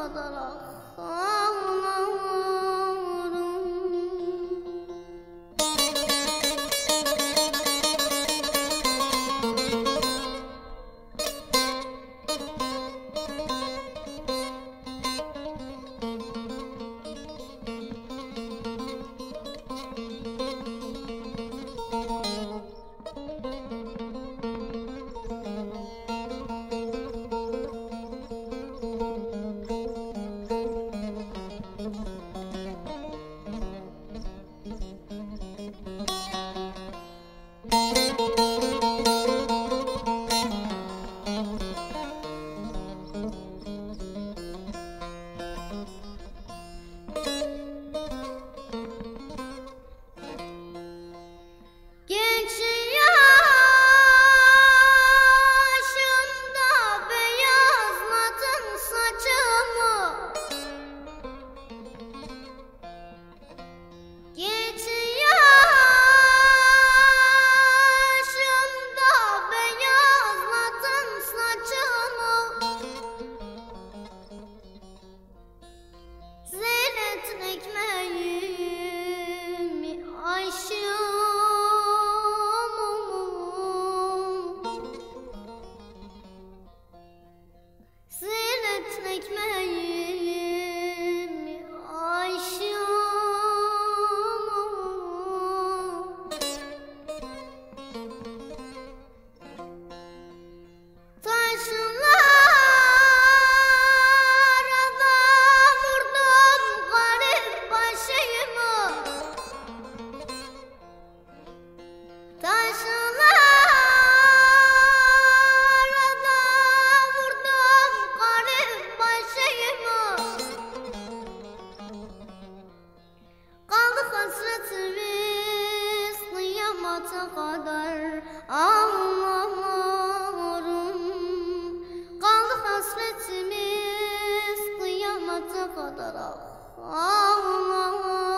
到的了。好！hayat kadar ağlamıyorum Kaldı hasretimiz kıyamata kadar. Ağlamıyorum